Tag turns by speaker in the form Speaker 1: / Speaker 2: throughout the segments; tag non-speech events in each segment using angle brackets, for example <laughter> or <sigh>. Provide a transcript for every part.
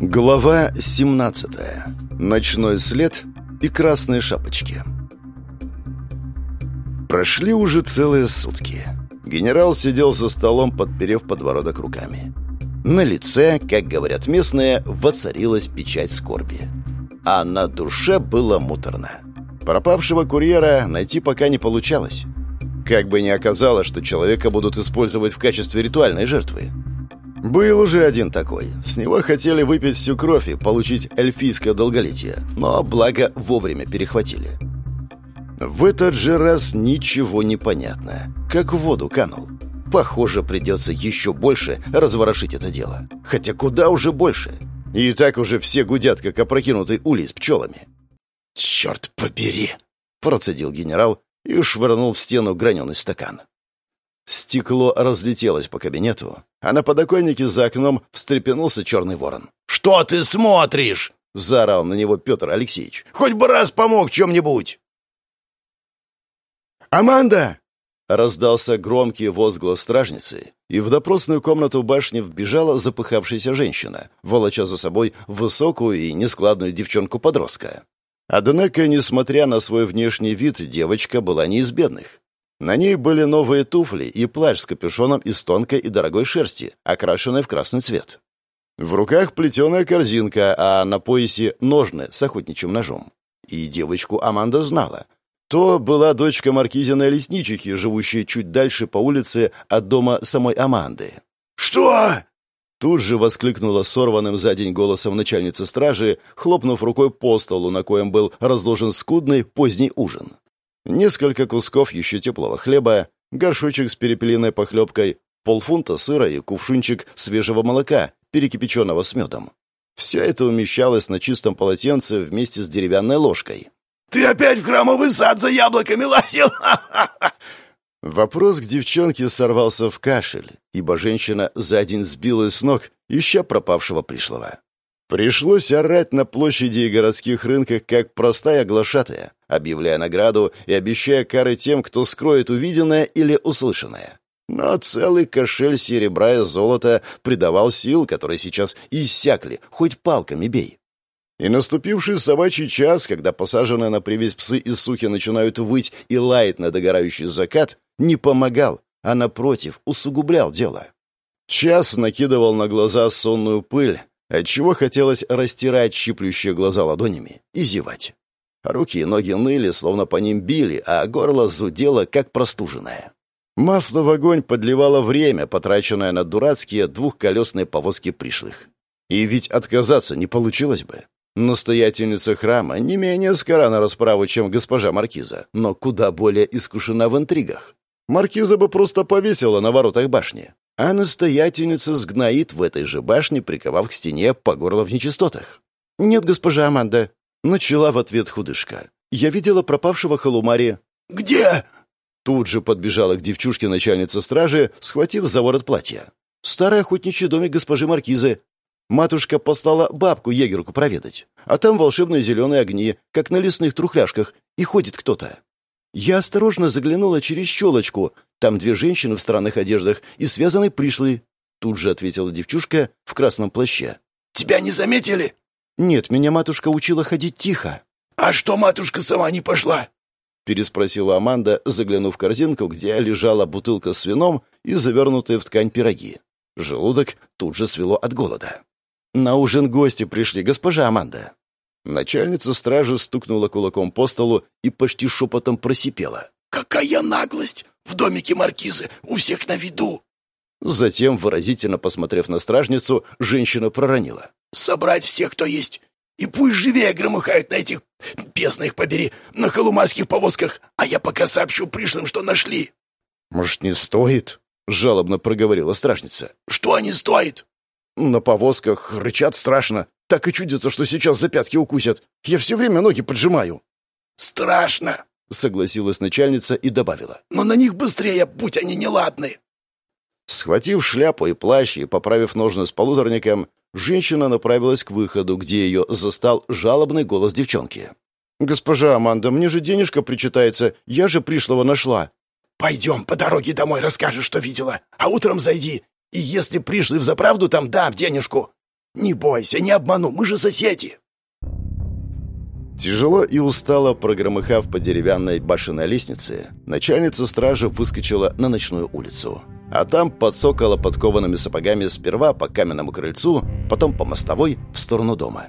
Speaker 1: Глава 17. Ночной след и красные шапочки. Прошли уже целые сутки. Генерал сидел за столом, подперев подбородок руками. На лице, как говорят местные, воцарилась печать скорби. А на душе было муторно. Пропавшего курьера найти пока не получалось. Как бы ни оказалось, что человека будут использовать в качестве ритуальной жертвы. Был уже один такой. С него хотели выпить всю кровь и получить эльфийское долголетие, но благо вовремя перехватили. В этот же раз ничего не понятно. Как в воду канул. Похоже, придется еще больше разворошить это дело. Хотя куда уже больше? И так уже все гудят, как опрокинутый улей с пчелами. «Черт побери!» — процедил генерал и швырнул в стену граненый стакан. Стекло разлетелось по кабинету, а на подоконнике за окном встрепенулся черный ворон.
Speaker 2: «Что ты смотришь?»
Speaker 1: — заорал на него Петр Алексеевич.
Speaker 2: «Хоть бы раз помог чем-нибудь!»
Speaker 1: «Аманда!» — раздался громкий возглас стражницы, и в допросную комнату башни вбежала запыхавшаяся женщина, волоча за собой высокую и нескладную девчонку-подростка. Однако, несмотря на свой внешний вид, девочка была не из бедных. На ней были новые туфли и плащ с капюшоном из тонкой и дорогой шерсти, окрашенной в красный цвет. В руках плетеная корзинка, а на поясе ножны с охотничьим ножом. И девочку Аманда знала. То была дочка маркизиной лесничихи, живущей чуть дальше по улице от дома самой Аманды.
Speaker 2: «Что?»
Speaker 1: Тут же воскликнула сорванным за день голосом начальница стражи, хлопнув рукой по столу, на коем был разложен скудный поздний ужин. Несколько кусков еще теплого хлеба, горшочек с перепелиной похлебкой, полфунта сыра и кувшинчик свежего молока, перекипяченного с медом. Все это умещалось на чистом полотенце вместе с деревянной ложкой.
Speaker 2: «Ты опять в храмовый сад за яблоками лазил?» <laughs>
Speaker 1: Вопрос к девчонке сорвался в кашель, ибо женщина за день сбилась с ног, ища пропавшего пришлого. Пришлось орать на площади и городских рынках, как простая глашатая, объявляя награду и обещая кары тем, кто скроет увиденное или услышанное. Но целый кошель серебра и золота придавал сил, которые сейчас иссякли, хоть палками бей. И наступивший собачий час, когда посаженные на привязь псы из сухи начинают выть и лаять на догорающий закат, не помогал, а, напротив, усугублял дело. Час накидывал на глаза сонную пыль, отчего хотелось растирать щиплющие глаза ладонями и зевать. Руки и ноги ныли, словно по ним били, а горло зудело, как простуженное. Масло в огонь подливало время, потраченное на дурацкие двухколесные повозки пришлых. И ведь отказаться не получилось бы. Настоятельница храма не менее скора на расправу, чем госпожа Маркиза, но куда более искушена в интригах. Маркиза бы просто повесила на воротах башни а настоятельница сгноит в этой же башне, приковав к стене по горло в нечистотах. «Нет, госпожа Аманда», — начала в ответ худышка. «Я видела пропавшего халумари».
Speaker 2: «Где?»
Speaker 1: Тут же подбежала к девчушке начальница стражи, схватив за ворот платья. «Старый охотничий домик госпожи Маркизы. Матушка послала бабку-егерку проведать. А там волшебные зеленые огни, как на лесных трухляшках, и ходит кто-то. Я осторожно заглянула через щелочку. Там две женщины в странных одеждах и связанные пришлые. Тут же ответила девчушка в красном плаще.
Speaker 2: «Тебя не заметили?»
Speaker 1: «Нет, меня матушка учила ходить тихо».
Speaker 2: «А что матушка сама не пошла?»
Speaker 1: переспросила Аманда, заглянув в корзинку, где лежала бутылка с вином и завернутые в ткань пироги. Желудок тут же свело от голода. «На ужин гости пришли, госпожа Аманда». Начальница стражи стукнула кулаком по столу и почти шепотом просипела.
Speaker 2: «Какая наглость! В домике маркизы, у всех на виду!»
Speaker 1: Затем, выразительно посмотрев на стражницу, женщина проронила.
Speaker 2: «Собрать всех, кто есть, и пусть живее громыхают на этих, бесных побери, на холумарских повозках, а я пока сообщу пришлым, что нашли».
Speaker 1: «Может, не стоит?» — жалобно проговорила стражница.
Speaker 2: «Что не стоит?»
Speaker 1: «На повозках рычат страшно. Так и чудится, что сейчас за пятки укусят. Я все время ноги поджимаю».
Speaker 2: «Страшно», — согласилась начальница и добавила. «Но на них быстрее, будь они неладны».
Speaker 1: Схватив шляпу и плащ и поправив ножны с полуторником, женщина направилась к выходу, где ее застал жалобный голос девчонки. «Госпожа Аманда, мне же денежка причитается, я же пришлого нашла».
Speaker 2: «Пойдем, по дороге домой расскажешь, что видела, а утром зайди, и если пришлый взаправду там, дам денежку. Не бойся, не обману, мы же соседи!»
Speaker 1: Тяжело и устало прогромыхав по деревянной башенной лестнице, начальница стражи выскочила на ночную улицу. А там подсокала подкованными сапогами сперва по каменному крыльцу, потом по мостовой в сторону дома.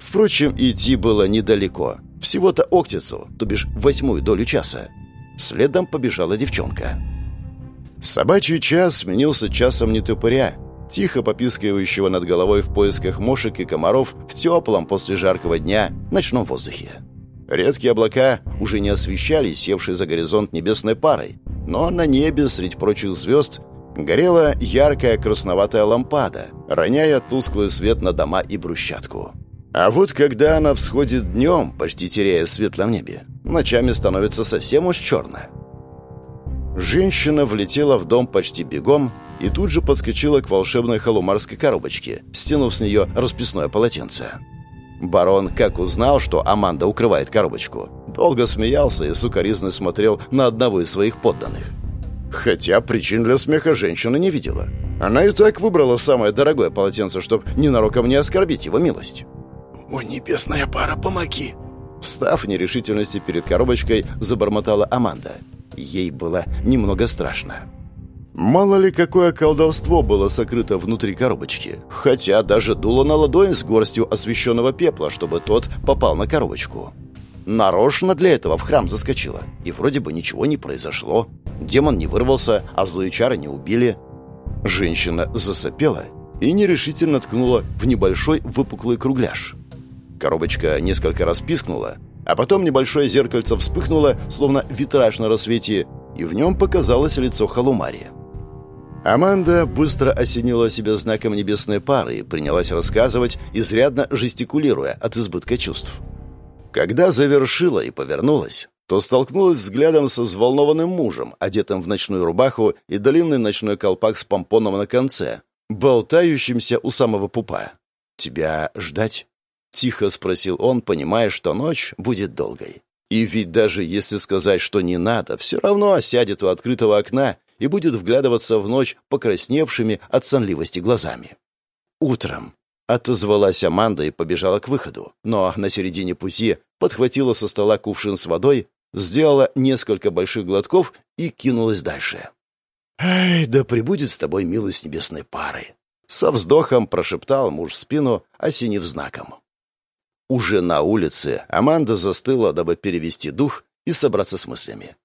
Speaker 1: Впрочем, идти было недалеко. Всего-то октицу, то бишь восьмую долю часа. Следом побежала девчонка. Собачий час сменился часом нетупыря, тихо попискивающего над головой в поисках мошек и комаров в теплом после жаркого дня ночном воздухе. Редкие облака уже не освещали севший за горизонт небесной парой, но на небе среди прочих звезд горела яркая красноватая лампада, роняя тусклый свет на дома и брусчатку. А вот когда она всходит днем, почти теряя в светлом небе, ночами становится совсем уж черно. Женщина влетела в дом почти бегом и тут же подскочила к волшебной халумарской коробочке, стянув с нее расписное полотенце. Барон, как узнал, что Аманда укрывает коробочку, долго смеялся и сукоризно смотрел на одного из своих подданных. Хотя причин для смеха женщина не видела. Она и так выбрала самое дорогое полотенце, чтобы ненароком не оскорбить его милость.
Speaker 2: «О, небесная пара, помоги!»
Speaker 1: Встав в нерешительности перед коробочкой, забормотала Аманда. Ей было немного страшно. Мало ли какое колдовство было сокрыто внутри коробочки, хотя даже дуло на ладонь с горстью освещенного пепла, чтобы тот попал на коробочку. Нарочно для этого в храм заскочила, и вроде бы ничего не произошло. Демон не вырвался, а злые чары не убили. Женщина засопела и нерешительно ткнула в небольшой выпуклый кругляш. Коробочка несколько раз пискнула, а потом небольшое зеркальце вспыхнуло, словно витраж на рассвете, и в нем показалось лицо Халумари. Аманда быстро осенила себя знаком небесной пары и принялась рассказывать, изрядно жестикулируя от избытка чувств. Когда завершила и повернулась, то столкнулась взглядом со взволнованным мужем, одетым в ночную рубаху и длинный ночной колпак с помпоном на конце, болтающимся у самого пупа. «Тебя ждать?» — тихо спросил он, понимая, что ночь будет долгой. И ведь даже если сказать, что не надо, все равно осядет у открытого окна и будет вглядываться в ночь покрасневшими от сонливости глазами. «Утром», — отозвалась Аманда и побежала к выходу, но на середине пути подхватила со стола кувшин с водой, сделала несколько больших глотков и кинулась дальше. «Ай, да пребудет с тобой милость небесной пары!» Со вздохом прошептал муж в спину, осенив знаком. Уже на улице Аманда застыла, дабы перевести дух и собраться с мыслями.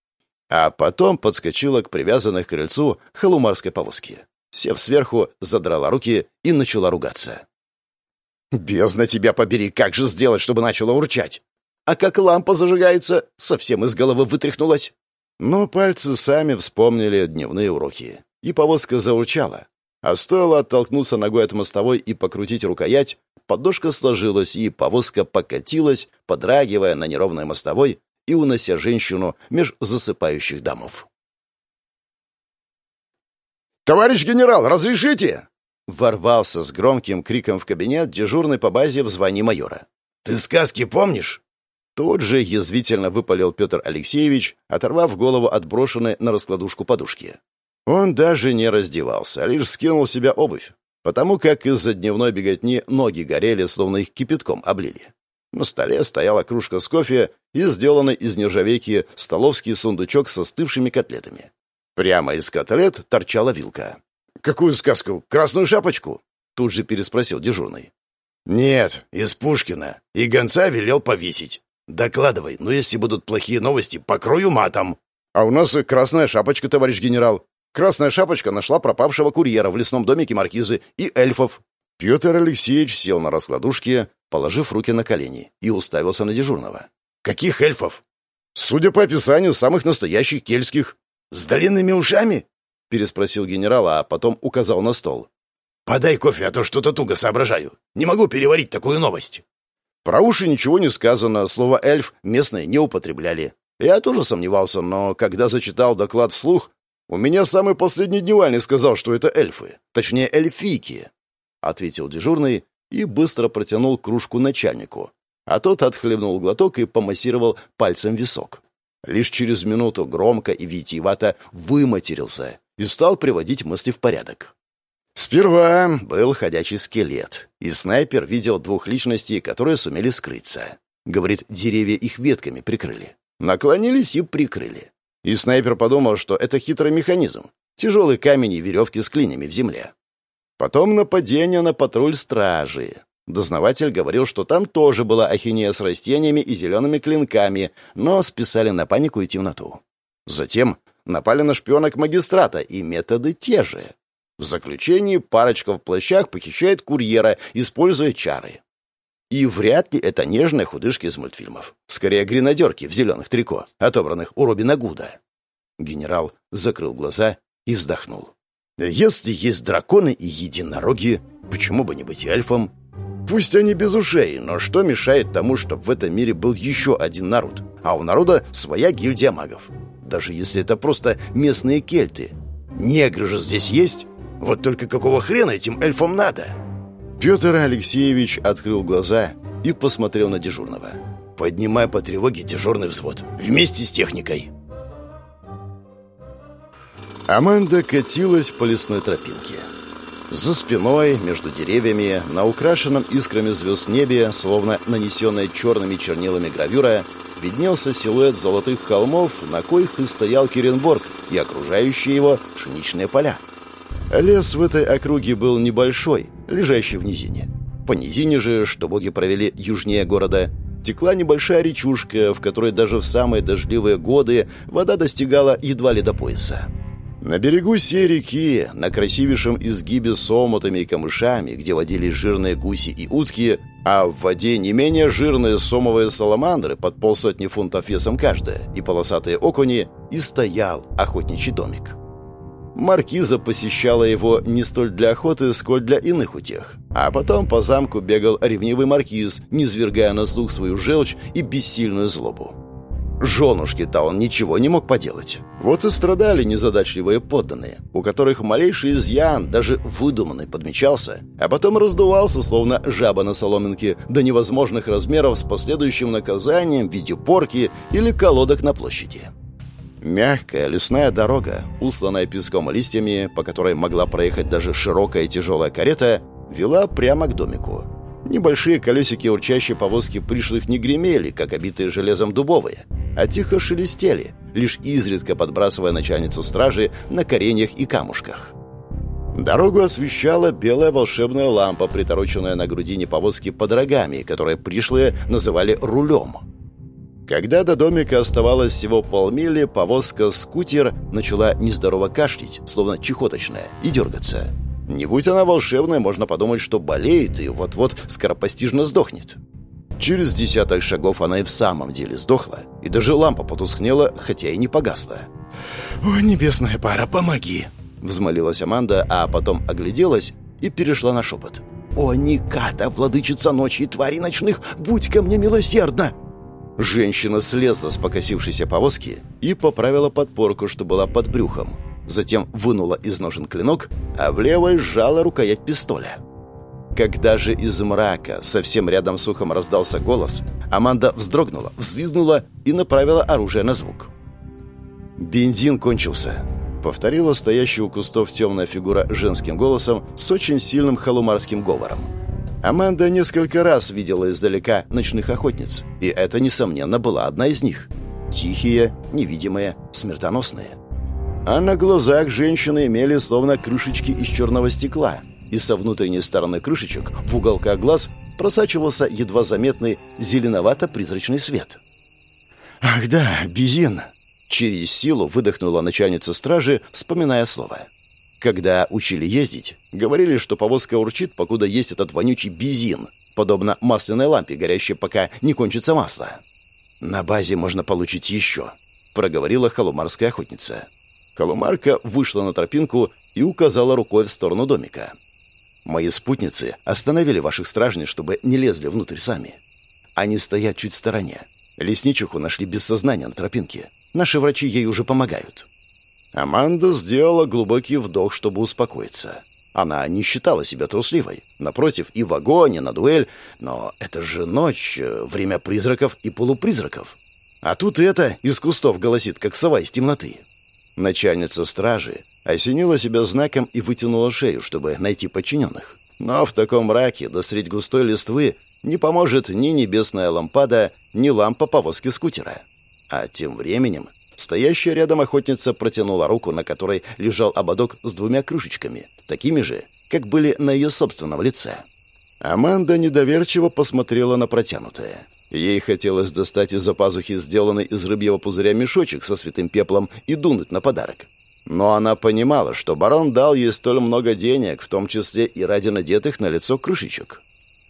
Speaker 1: А потом подскочила к привязанной к крыльцу халумарской повозке. Сев сверху, задрала руки и начала ругаться. «Бездна тебя побери, как же сделать, чтобы начала урчать? А как лампа зажигается, совсем из головы вытряхнулась». Но пальцы сами вспомнили дневные уроки, и повозка заурчала. А стоило оттолкнуться ногой от мостовой и покрутить рукоять, подушка сложилась, и повозка покатилась, подрагивая на неровной мостовой и унося женщину меж засыпающих домов. «Товарищ генерал, разрешите?» Ворвался с громким криком в кабинет дежурный по базе в звании майора.
Speaker 2: «Ты сказки помнишь?»
Speaker 1: Тут же язвительно выпалил Петр Алексеевич, оторвав голову от брошенной на раскладушку подушки. Он даже не раздевался, а лишь скинул с себя обувь, потому как из-за дневной беготни ноги горели, словно их кипятком облили. На столе стояла кружка с кофе и сделанный из нержавейки столовский сундучок со остывшими котлетами. Прямо из котлет торчала вилка. «Какую сказку? Красную шапочку?» Тут же переспросил дежурный.
Speaker 2: «Нет, из Пушкина. И гонца велел повесить. Докладывай, но если будут плохие новости, покрою матом».
Speaker 1: «А у нас красная шапочка, товарищ генерал. Красная шапочка нашла пропавшего курьера в лесном домике маркизы и эльфов». Петр Алексеевич сел на раскладушке, положив руки на колени, и уставился на дежурного.
Speaker 2: «Каких эльфов?»
Speaker 1: «Судя по описанию, самых настоящих кельтских».
Speaker 2: «С длинными ушами?»
Speaker 1: — переспросил генерал, а потом указал на стол.
Speaker 2: «Подай кофе, а то что-то туго соображаю. Не могу переварить такую новость».
Speaker 1: Про уши ничего не сказано, слово «эльф» местные не употребляли. Я тоже сомневался, но когда зачитал доклад вслух, у меня самый последний дневальный сказал, что это эльфы, точнее эльфийки, — ответил дежурный и быстро протянул кружку начальнику, а тот отхлебнул глоток и помассировал пальцем висок. Лишь через минуту громко и витиевато выматерился и стал приводить мысли в порядок. Сперва был ходячий скелет, и снайпер видел двух личностей, которые сумели скрыться. Говорит, деревья их ветками прикрыли. Наклонились и прикрыли. И снайпер подумал, что это хитрый механизм. Тяжелый камень и веревки с клинями в земле. Потом нападение на патруль стражи. Дознаватель говорил, что там тоже была ахинея с растениями и зелеными клинками, но списали на панику и темноту. Затем напали на шпионок магистрата, и методы те же. В заключении парочка в плащах похищает курьера, используя чары. И вряд ли это нежные худышки из мультфильмов. Скорее, гренадерки в зеленых трико, отобранных у Робина Гуда. Генерал закрыл глаза и вздохнул. «Если есть драконы и единороги, почему бы не быть эльфом? Пусть они без ушей, но что мешает тому, чтобы в этом мире был еще один народ, а у народа своя гильдия магов? Даже если это просто местные кельты. Негры же здесь есть? Вот только какого хрена этим эльфам надо?» Петр Алексеевич открыл глаза и посмотрел на дежурного. «Поднимай по тревоге дежурный взвод. Вместе с техникой». Аманда катилась по лесной тропинке. За спиной, между деревьями, на украшенном искрами звезд небе, словно нанесенная черными чернилами гравюра, виднелся силуэт золотых холмов, на коих и стоял Керенборг и окружающие его пшеничные поля. Лес в этой округе был небольшой, лежащий в низине. По низине же, что боги провели южнее города, текла небольшая речушка, в которой даже в самые дождливые годы вода достигала едва ли до пояса. На берегу сей реки, на красивейшем изгибе с омутами и камышами, где водились жирные гуси и утки, а в воде не менее жирные сомовые саламандры под полсотни фунтов весом каждая и полосатые окуни, и стоял охотничий домик. Маркиза посещала его не столь для охоты, сколь для иных утех. А потом по замку бегал ревнивый маркиз, низвергая на слух свою желчь и бессильную злобу. Женушке-то он ничего не мог поделать. Вот и страдали незадачливые подданные, у которых малейший изъян, даже выдуманный, подмечался, а потом раздувался, словно жаба на соломинке, до невозможных размеров с последующим наказанием в виде порки или колодок на площади. Мягкая лесная дорога, усланная песком и листьями, по которой могла проехать даже широкая и тяжелая карета, вела прямо к домику. Небольшие колесики урчащей повозки пришлых не гремели, как обитые железом дубовые, а тихо шелестели, лишь изредка подбрасывая начальницу стражи на кореньях и камушках. Дорогу освещала белая волшебная лампа, притороченная на грудине повозки под рогами, которые пришлые называли «рулем». Когда до домика оставалось всего полмили, повозка-скутер начала нездорово кашлять, словно чехоточная, и дергаться. Не будь она волшебная, можно подумать, что болеет и вот-вот скоропостижно сдохнет. Через десяток шагов она и в самом деле сдохла, и даже лампа потускнела, хотя и не погасла.
Speaker 2: «О, небесная пара, помоги!»
Speaker 1: Взмолилась Аманда, а потом огляделась и перешла на шепот. «О, Никата, владычица ночи и твари ночных, будь ко мне милосердна!» Женщина слезла с покосившейся повозки и поправила подпорку, что была под брюхом. Затем вынула из ножен клинок, а в левой сжала рукоять пистоля. Когда же из мрака совсем рядом с ухом раздался голос, Аманда вздрогнула, взвизгнула и направила оружие на звук. «Бензин кончился», — повторила стоящая у кустов темная фигура женским голосом с очень сильным халумарским говором. Аманда несколько раз видела издалека ночных охотниц, и это, несомненно, была одна из них. Тихие, невидимые, смертоносные. А на глазах женщины имели словно крышечки из черного стекла, и со внутренней стороны крышечек в уголках глаз просачивался едва заметный зеленовато-призрачный свет. «Ах да, Безин!» Через силу выдохнула начальница стражи, вспоминая слово. Когда учили ездить, говорили, что повозка урчит, покуда есть этот вонючий бензин, подобно масляной лампе, горящей, пока не кончится масло. «На базе можно получить еще», — проговорила халумарская охотница. Халумарка вышла на тропинку и указала рукой в сторону домика. «Мои спутницы остановили ваших стражней, чтобы не лезли внутрь сами. Они стоят чуть в стороне. Лесничиху нашли без сознания на тропинке. Наши врачи ей уже помогают». Аманда сделала глубокий вдох, чтобы успокоиться. Она не считала себя трусливой. Напротив, и в огонь, и на дуэль. Но это же ночь, э, время призраков и полупризраков. А тут это из кустов голосит, как сова из темноты. Начальница стражи осенила себя знаком и вытянула шею, чтобы найти подчиненных. Но в таком мраке, да средь густой листвы, не поможет ни небесная лампада, ни лампа повозки скутера. А тем временем стоящая рядом охотница протянула руку, на которой лежал ободок с двумя крышечками, такими же, как были на ее собственном лице. Аманда недоверчиво посмотрела на протянутое. Ей хотелось достать из-за пазухи сделанный из рыбьего пузыря мешочек со святым пеплом и дунуть на подарок. Но она понимала, что барон дал ей столь много денег, в том числе и ради надетых на лицо крышечек.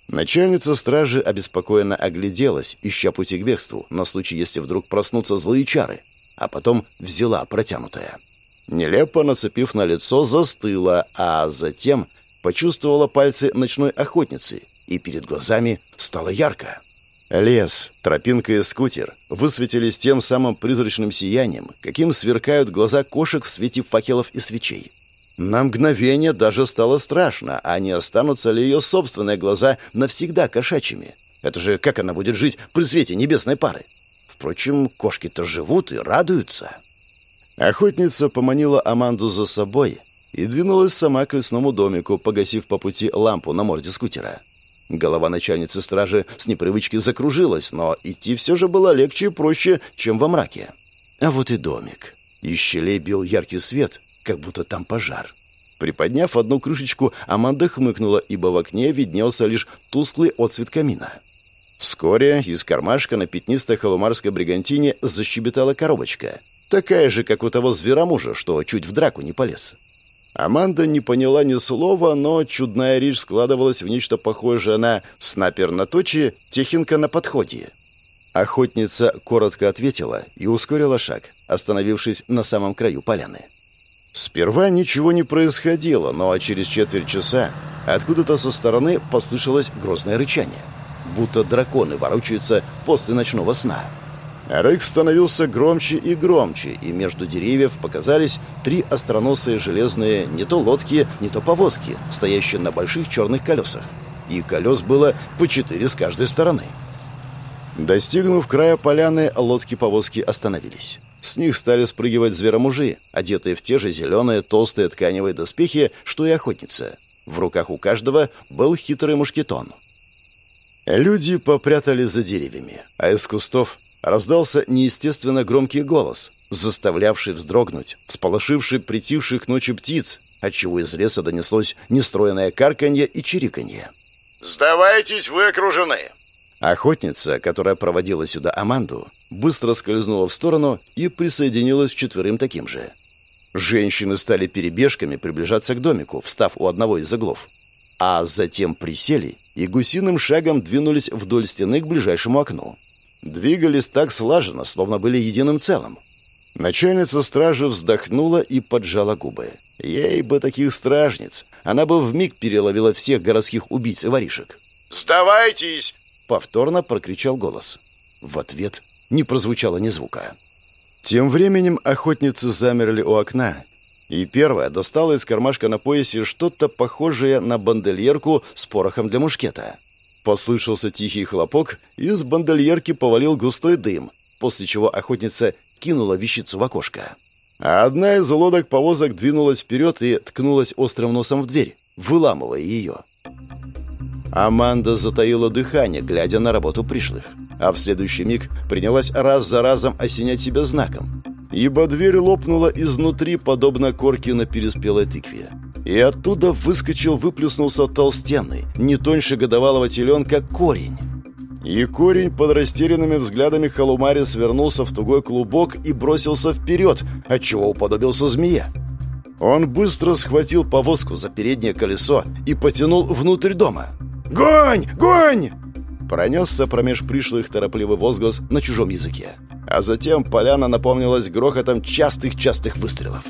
Speaker 1: Начальница стражи обеспокоенно огляделась, ища пути к бегству, на случай, если вдруг проснутся злые чары, а потом взяла протянутое. Нелепо нацепив на лицо, застыла, а затем почувствовала пальцы ночной охотницы, и перед глазами стало ярко. Лес, тропинка и скутер высветились тем самым призрачным сиянием, каким сверкают глаза кошек в свете факелов и свечей. На мгновение даже стало страшно, а не останутся ли ее собственные глаза навсегда кошачьими. Это же как она будет жить при свете небесной пары? Впрочем, кошки-то живут и радуются. Охотница поманила Аманду за собой и двинулась сама к лесному домику, погасив по пути лампу на морде скутера. Голова начальницы стражи с непривычки закружилась, но идти все же было легче и проще, чем во мраке. А вот и домик. Из щелей бил яркий свет, как будто там пожар. Приподняв одну крышечку, Аманда хмыкнула, ибо в окне виднелся лишь тусклый отсвет камина. Вскоре из кармашка на пятнистой холомарской бригантине защебетала коробочка. Такая же, как у того зверомужа, что чуть в драку не полез. Аманда не поняла ни слова, но чудная речь складывалась в нечто похожее на «снайпер на точи, техинка на подходе». Охотница коротко ответила и ускорила шаг, остановившись на самом краю поляны. Сперва ничего не происходило, но через четверть часа откуда-то со стороны послышалось грозное рычание, будто драконы ворочаются после ночного сна. Рык становился громче и громче, и между деревьев показались три остроносые железные не то лодки, не то повозки, стоящие на больших черных колесах. И колес было по четыре с каждой стороны. Достигнув края поляны, лодки-повозки остановились. С них стали спрыгивать зверомужи, одетые в те же зеленые толстые тканевые доспехи, что и охотница. В руках у каждого был хитрый мушкетон. Люди попрятали за деревьями, а из кустов раздался неестественно громкий голос, заставлявший вздрогнуть, всполошивший притихших к ночи птиц, отчего из леса донеслось нестроенное карканье и чириканье. «Сдавайтесь, вы окружены!» Охотница, которая проводила сюда Аманду, быстро скользнула в сторону и присоединилась к четверым таким же. Женщины стали перебежками приближаться к домику, встав у одного из углов. А затем присели и гусиным шагом двинулись вдоль стены к ближайшему окну. Двигались так слаженно, словно были единым целым. Начальница стражи вздохнула и поджала губы. Ей бы таких стражниц. Она бы вмиг переловила всех городских убийц и воришек. «Сдавайтесь!» — повторно прокричал голос. В ответ не прозвучало ни звука. Тем временем охотницы замерли у окна, и первая достала из кармашка на поясе что-то похожее на бандельерку с порохом для мушкета. Послышался тихий хлопок, и из бандольерки повалил густой дым, после чего охотница кинула вещицу в окошко. А одна из лодок повозок двинулась вперед и ткнулась острым носом в дверь, выламывая ее. Аманда затаила дыхание, глядя на работу пришлых, а в следующий миг принялась раз за разом осенять себя знаком, ибо дверь лопнула изнутри, подобно корке на переспелой тыкве и оттуда выскочил, выплюснулся толстенный, не тоньше годовалого теленка, корень. И корень под растерянными взглядами Халумари свернулся в тугой клубок и бросился вперед, отчего уподобился змее. Он быстро схватил повозку за переднее колесо и потянул внутрь дома. «Гонь! Гонь!» Пронесся промеж пришлых торопливый возглас на чужом языке. А затем поляна наполнилась грохотом частых-частых выстрелов.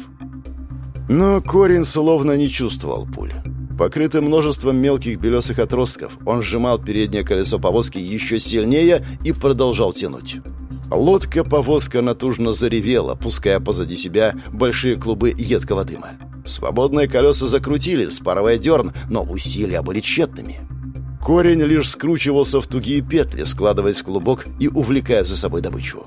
Speaker 1: Но корень словно не чувствовал пуль. Покрытый множеством мелких белесых отростков, он сжимал переднее колесо повозки еще сильнее и продолжал тянуть. Лодка-повозка натужно заревела, пуская позади себя большие клубы едкого дыма. Свободные колеса закрутили, спарывая дерн, но усилия были тщетными. Корень лишь скручивался в тугие петли, складываясь в клубок и увлекая за собой добычу.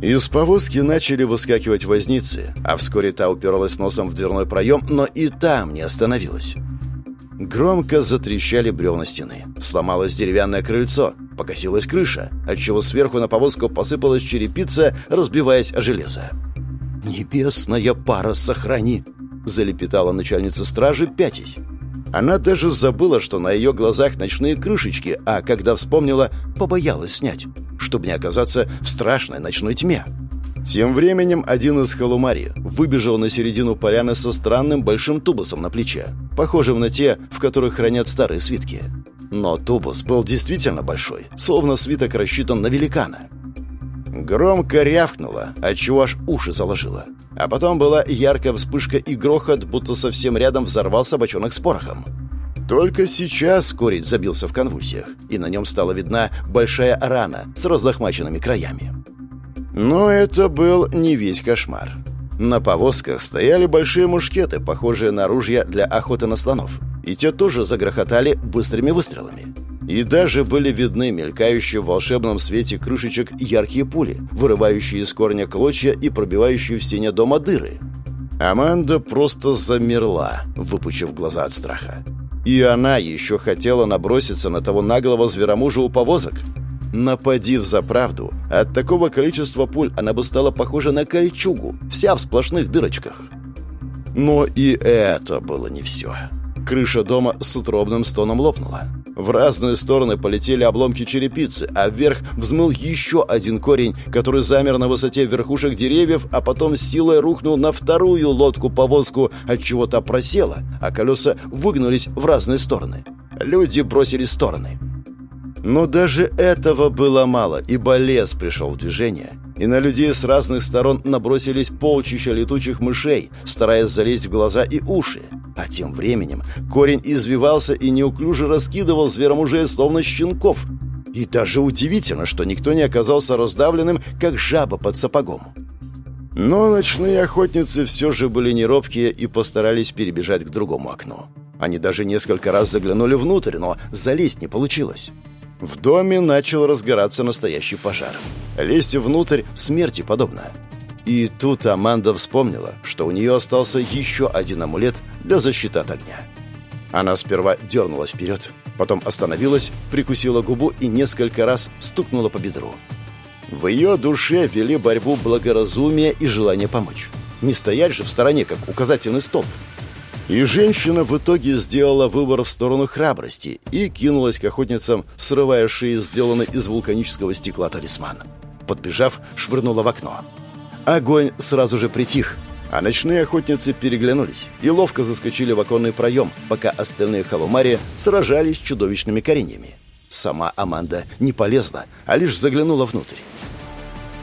Speaker 1: Из повозки начали выскакивать возницы, а вскоре та уперлась носом в дверной проем, но и там не остановилась. Громко затрещали бревна стены. Сломалось деревянное крыльцо, покосилась крыша, отчего сверху на повозку посыпалась черепица, разбиваясь о железо. «Небесная пара, сохрани!» — залепетала начальница стражи, пятясь. Она даже забыла, что на ее глазах ночные крышечки, а когда вспомнила, побоялась снять, чтобы не оказаться в страшной ночной тьме. Тем временем один из халумари выбежал на середину поляны со странным большим тубусом на плече, похожим на те, в которых хранят старые свитки. Но тубус был действительно большой, словно свиток рассчитан на великана. Громко рявкнуло, отчего аж уши заложило. А потом была яркая вспышка и грохот, будто совсем рядом взорвался бочонок с порохом. Только сейчас корень забился в конвульсиях, и на нем стала видна большая рана с разлохмаченными краями. Но это был не весь кошмар. На повозках стояли большие мушкеты, похожие на ружья для охоты на слонов, и те тоже загрохотали быстрыми выстрелами. И даже были видны мелькающие в волшебном свете крышечек яркие пули, вырывающие из корня клочья и пробивающие в стене дома дыры. Аманда просто замерла, выпучив глаза от страха. И она еще хотела наброситься на того наглого зверомужа у повозок. Нападив за правду, от такого количества пуль она бы стала похожа на кольчугу, вся в сплошных дырочках. Но и это было не все. Крыша дома с утробным стоном лопнула. В разные стороны полетели обломки черепицы, а вверх взмыл еще один корень, который замер на высоте верхушек деревьев, а потом с силой рухнул на вторую лодку-повозку, от чего то просела, а колеса выгнулись в разные стороны. Люди бросили стороны. Но даже этого было мало, ибо лес пришел в движение, и на людей с разных сторон набросились полчища летучих мышей, стараясь залезть в глаза и уши. А тем временем корень извивался и неуклюже раскидывал зверомужей, словно щенков. И даже удивительно, что никто не оказался раздавленным, как жаба под сапогом. Но ночные охотницы все же были неробкие и постарались перебежать к другому окну. Они даже несколько раз заглянули внутрь, но залезть не получилось. В доме начал разгораться настоящий пожар. Лезть внутрь смерти подобно. И тут Аманда вспомнила, что у нее остался еще один амулет для защиты от огня. Она сперва дернулась вперед, потом остановилась, прикусила губу и несколько раз стукнула по бедру. В ее душе вели борьбу благоразумия и желание помочь. Не стоять же в стороне, как указательный столб. И женщина в итоге сделала выбор в сторону храбрости и кинулась к охотницам, срывая шеи, сделанный из вулканического стекла талисман. Подбежав, швырнула в окно. Огонь сразу же притих, а ночные охотницы переглянулись и ловко заскочили в оконный проем, пока остальные халумари сражались с чудовищными кореньями. Сама Аманда не полезла, а лишь заглянула внутрь.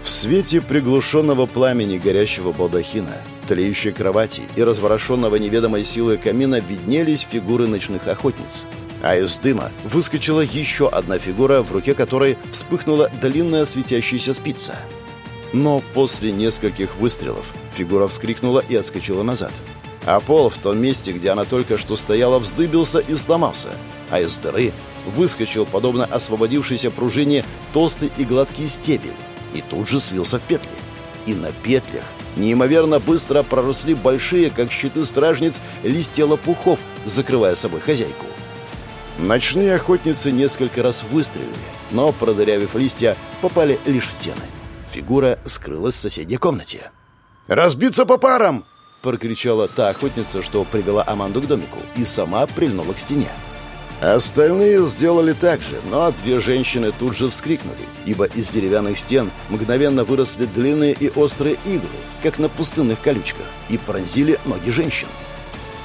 Speaker 1: В свете приглушенного пламени горящего балдахина тлеющей кровати и разворошенного неведомой силой камина виднелись фигуры ночных охотниц. А из дыма выскочила еще одна фигура, в руке которой вспыхнула длинная светящаяся спица. Но после нескольких выстрелов фигура вскрикнула и отскочила назад. А пол в том месте, где она только что стояла, вздыбился и сломался, а из дыры выскочил, подобно освободившейся пружине, толстый и гладкий стебель, и тут же свился в петли. И на петлях Неимоверно быстро проросли большие, как щиты стражниц, листья лопухов, закрывая собой хозяйку. Ночные охотницы несколько раз выстрелили, но, продырявив листья, попали лишь в стены. Фигура скрылась в соседней комнате. «Разбиться по парам!» — прокричала та охотница, что привела Аманду к домику, и сама прильнула к стене. Остальные сделали так же, но две женщины тут же вскрикнули, ибо из деревянных стен мгновенно выросли длинные и острые иглы, как на пустынных колючках, и пронзили ноги женщин.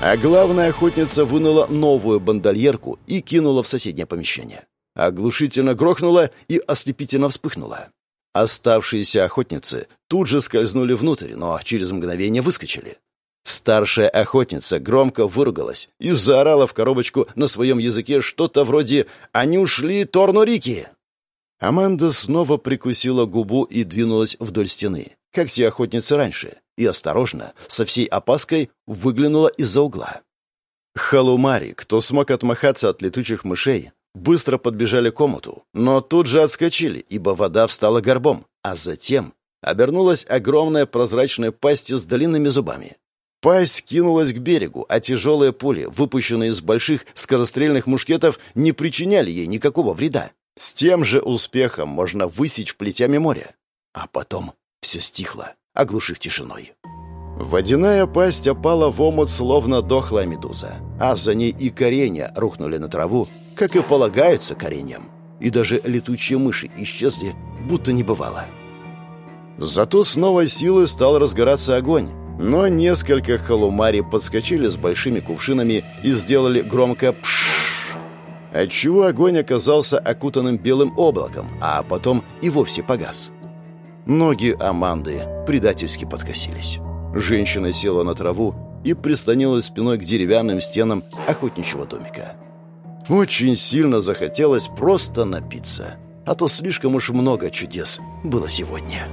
Speaker 1: А главная охотница вынула новую бандольерку и кинула в соседнее помещение. Оглушительно грохнула и ослепительно вспыхнула. Оставшиеся охотницы тут же скользнули внутрь, но через мгновение выскочили. Старшая охотница громко выругалась и заорала в коробочку на своем языке что-то вроде «Они ушли, Торнурики!». Аманда снова прикусила губу и двинулась вдоль стены, как те охотницы раньше, и осторожно, со всей опаской, выглянула из-за угла. Халумари, кто смог отмахаться от летучих мышей, быстро подбежали к комнату, но тут же отскочили, ибо вода встала горбом, а затем обернулась огромная прозрачная пасть с длинными зубами. Пасть кинулась к берегу, а тяжелые пули, выпущенные из больших скорострельных мушкетов, не причиняли ей никакого вреда. С тем же успехом можно высечь плетями моря. А потом все стихло, оглушив тишиной. Водяная пасть опала в омут, словно дохлая медуза, а за ней и коренья рухнули на траву, как и полагаются кореньям. И даже летучие мыши исчезли, будто не бывало. Зато с новой силы стал разгораться огонь, но несколько халумари подскочили с большими кувшинами и сделали громко «пшшш», отчего огонь оказался окутанным белым облаком, а потом и вовсе погас. Ноги Аманды предательски подкосились. Женщина села на траву и прислонилась спиной к деревянным стенам охотничьего домика. Очень сильно захотелось просто напиться, а то слишком уж много чудес было сегодня.